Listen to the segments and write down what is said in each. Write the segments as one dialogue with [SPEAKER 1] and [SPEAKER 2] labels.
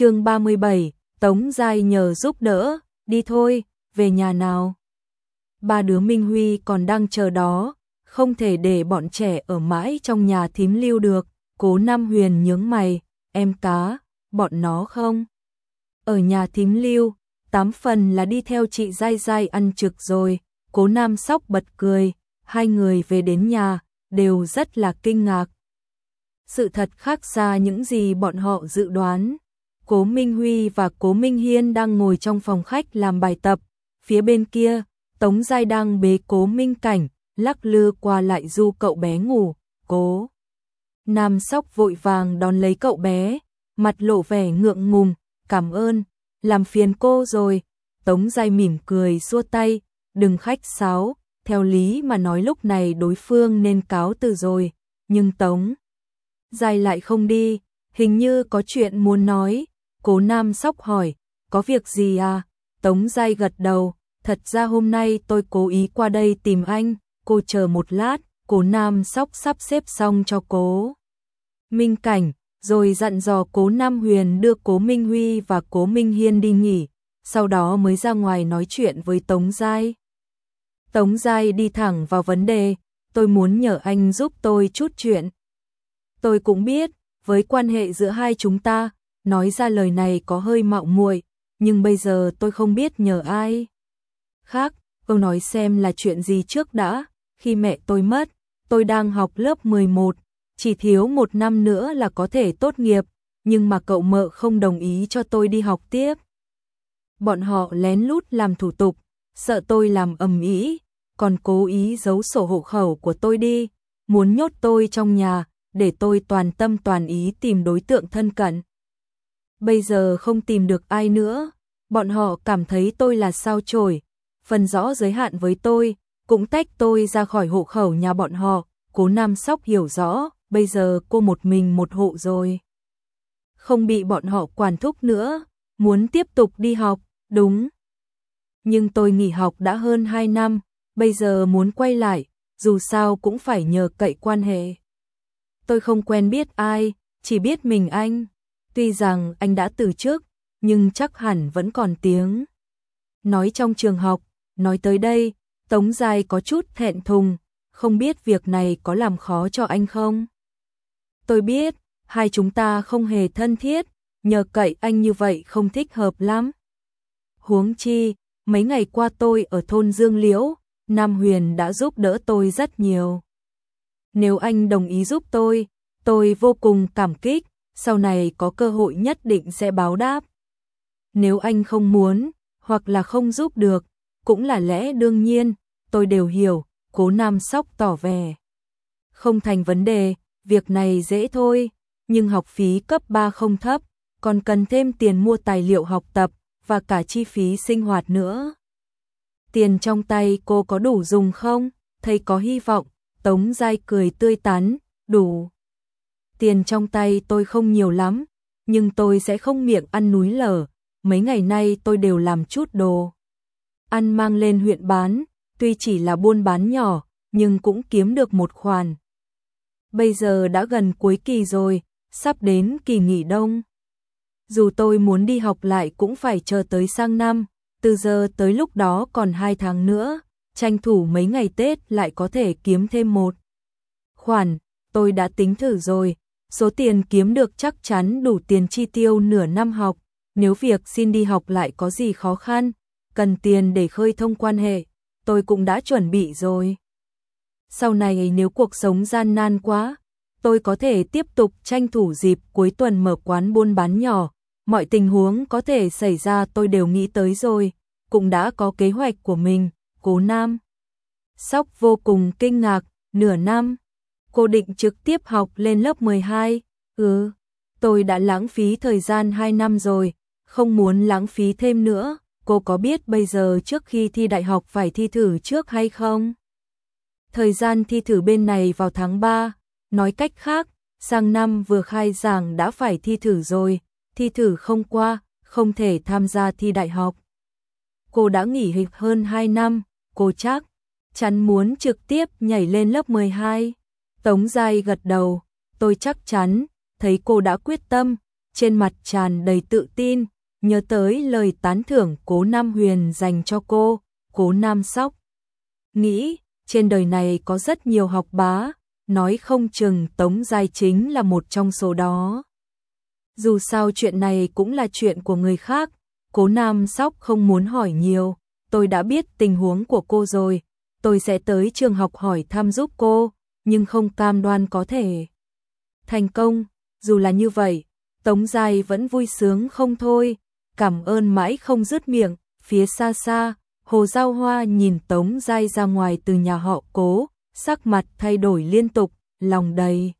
[SPEAKER 1] chương 37, Tống Giai nhờ giúp đỡ, đi thôi, về nhà nào. Ba đứa Minh Huy còn đang chờ đó, không thể để bọn trẻ ở mãi trong nhà thím lưu được, cố Nam Huyền nhướng mày, em cá, bọn nó không? Ở nhà thím lưu, tám phần là đi theo chị dai dai ăn trực rồi, cố Nam sóc bật cười, hai người về đến nhà, đều rất là kinh ngạc. Sự thật khác xa những gì bọn họ dự đoán. Cố Minh Huy và Cố Minh Hiên đang ngồi trong phòng khách làm bài tập, phía bên kia, Tống Giai đang bế Cố Minh Cảnh, lắc lư qua lại du cậu bé ngủ, Cố. Nam sóc vội vàng đón lấy cậu bé, mặt lộ vẻ ngượng ngùng, cảm ơn, làm phiền cô rồi. Tống Giai mỉm cười xua tay, đừng khách sáo, theo lý mà nói lúc này đối phương nên cáo từ rồi, nhưng Tống Giai lại không đi, hình như có chuyện muốn nói, cố nam sóc hỏi, có việc gì à? Tống Giai gật đầu, thật ra hôm nay tôi cố ý qua đây tìm anh, cô chờ một lát, cố nam sóc sắp xếp xong cho cố. Minh Cảnh, rồi dặn dò cố Nam Huyền đưa cố Minh Huy và cố Minh Hiên đi nghỉ, sau đó mới ra ngoài nói chuyện với Tống Giai. Tống Giai đi thẳng vào vấn đề, tôi muốn nhờ anh giúp tôi chút chuyện. Tôi cũng biết, với quan hệ giữa hai chúng ta, nói ra lời này có hơi mạo muội, nhưng bây giờ tôi không biết nhờ ai. Khác, câu nói xem là chuyện gì trước đã, khi mẹ tôi mất, tôi đang học lớp 11, chỉ thiếu một năm nữa là có thể tốt nghiệp, nhưng mà cậu mợ không đồng ý cho tôi đi học tiếp. Bọn họ lén lút làm thủ tục, sợ tôi làm ầm ĩ, còn cố ý giấu sổ hộ khẩu của tôi đi, muốn nhốt tôi trong nhà, để tôi toàn tâm toàn ý tìm đối tượng thân cận. Bây giờ không tìm được ai nữa, bọn họ cảm thấy tôi là sao chổi, phần rõ giới hạn với tôi, cũng tách tôi ra khỏi hộ khẩu nhà bọn họ, cố Nam Sóc hiểu rõ, bây giờ cô một mình một hộ rồi. Không bị bọn họ quản thúc nữa, muốn tiếp tục đi học, đúng. Nhưng tôi nghỉ học đã hơn 2 năm, bây giờ muốn quay lại, dù sao cũng phải nhờ cậy quan hệ. Tôi không quen biết ai, chỉ biết mình anh. Tuy rằng anh đã từ trước, nhưng chắc hẳn vẫn còn tiếng. Nói trong trường học, nói tới đây, Tống Giai có chút thẹn thùng, không biết việc này có làm khó cho anh không? Tôi biết, hai chúng ta không hề thân thiết, nhờ cậy anh như vậy không thích hợp lắm. Huống chi, mấy ngày qua tôi ở thôn Dương Liễu, Nam Huyền đã giúp đỡ tôi rất nhiều. Nếu anh đồng ý giúp tôi, tôi vô cùng cảm kích, sau này có cơ hội nhất định sẽ báo đáp. Nếu anh không muốn, hoặc là không giúp được, cũng là lẽ đương nhiên, tôi đều hiểu, cố nam sóc tỏ vẻ. Không thành vấn đề, việc này dễ thôi, nhưng học phí cấp 3 không thấp, còn cần thêm tiền mua tài liệu học tập và cả chi phí sinh hoạt nữa. Tiền trong tay cô có đủ dùng không? Thầy có hy vọng, Tống Giai cười tươi tắn, đủ. Tiền trong tay tôi không nhiều lắm, nhưng tôi sẽ không miệng ăn núi lở, mấy ngày nay tôi đều làm chút đồ. Ăn mang lên huyện bán, tuy chỉ là buôn bán nhỏ, nhưng cũng kiếm được một khoản. Bây giờ đã gần cuối kỳ rồi, sắp đến kỳ nghỉ đông. Dù tôi muốn đi học lại cũng phải chờ tới sang năm, từ giờ tới lúc đó còn hai tháng nữa, tranh thủ mấy ngày Tết lại có thể kiếm thêm một. Khoản, tôi đã tính thử rồi, số tiền kiếm được chắc chắn đủ tiền chi tiêu nửa năm học, nếu việc xin đi học lại có gì khó khăn, cần tiền để khơi thông quan hệ, tôi cũng đã chuẩn bị rồi. Sau này nếu cuộc sống gian nan quá, tôi có thể tiếp tục tranh thủ dịp cuối tuần mở quán buôn bán nhỏ, mọi tình huống có thể xảy ra tôi đều nghĩ tới rồi, cũng đã có kế hoạch của mình. Cố Nam. Sóc vô cùng kinh ngạc, nửa năm. Cô định trực tiếp học lên lớp 12. Ừ, tôi đã lãng phí thời gian 2 năm rồi, không muốn lãng phí thêm nữa. Cô có biết bây giờ trước khi thi đại học phải thi thử trước hay không? Thời gian thi thử bên này vào tháng 3, nói cách khác, sang năm vừa khai giảng đã phải thi thử rồi, thi thử không qua, không thể tham gia thi đại học. Cô đã nghỉ hịch hơn 2 năm, cô chắc chắn muốn trực tiếp nhảy lên lớp 12. Tống Giai gật đầu, tôi chắc chắn, thấy cô đã quyết tâm, trên mặt tràn đầy tự tin, nhớ tới lời tán thưởng Cố Nam Huyền dành cho cô, Cố Nam Sóc. Nghĩ, trên đời này có rất nhiều học bá, nói không chừng Tống Giai chính là một trong số đó. Dù sao chuyện này cũng là chuyện của người khác, Cố Nam Sóc không muốn hỏi nhiều, tôi đã biết tình huống của cô rồi, tôi sẽ tới trường học hỏi thăm giúp cô, nhưng không cam đoan có thể thành công, dù là như vậy, Tống Giai vẫn vui sướng không thôi, cảm ơn mãi không dứt miệng, phía xa xa, Hồ Giao Hoa nhìn Tống Giai ra ngoài từ nhà họ cố, sắc mặt thay đổi liên tục, lòng đầy.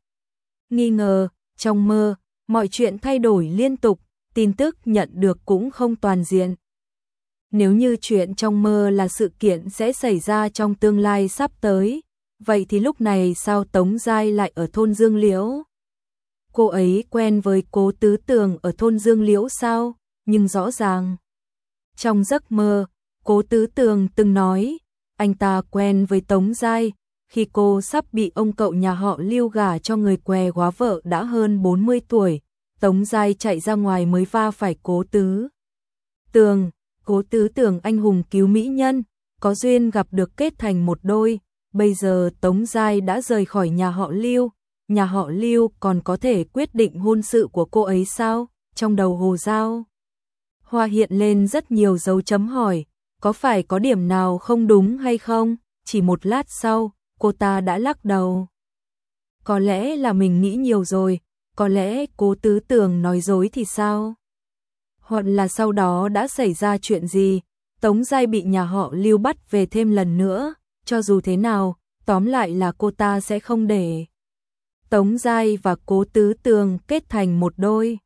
[SPEAKER 1] Nghi ngờ, trong mơ, mọi chuyện thay đổi liên tục, tin tức nhận được cũng không toàn diện. Nếu như chuyện trong mơ là sự kiện sẽ xảy ra trong tương lai sắp tới, vậy thì lúc này sao Tống Giai lại ở thôn Dương Liễu? Cô ấy quen với cố tứ tường ở thôn Dương Liễu sao? Nhưng rõ ràng, trong giấc mơ, cố tứ tường từng nói, anh ta quen với Tống Giai, khi cô sắp bị ông cậu nhà họ lưu gả cho người què góa vợ đã hơn 40 tuổi, Tống Giai chạy ra ngoài mới va phải cố tứ. Tường, cố tứ tường anh hùng cứu mỹ nhân, có duyên gặp được kết thành một đôi, bây giờ Tống Giai đã rời khỏi nhà họ lưu, nhà họ lưu còn có thể quyết định hôn sự của cô ấy sao, trong đầu hồ giao. Hoa hiện lên rất nhiều dấu chấm hỏi, có phải có điểm nào không đúng hay không, chỉ một lát sau, cô ta đã lắc đầu. Có lẽ là mình nghĩ nhiều rồi, có lẽ cố tứ tưởng nói dối thì sao? Hoặc là sau đó đã xảy ra chuyện gì, Tống Giai bị nhà họ lưu bắt về thêm lần nữa, cho dù thế nào, tóm lại là cô ta sẽ không để. Tống Giai và cố tứ tường kết thành một đôi.